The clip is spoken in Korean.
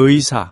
의사.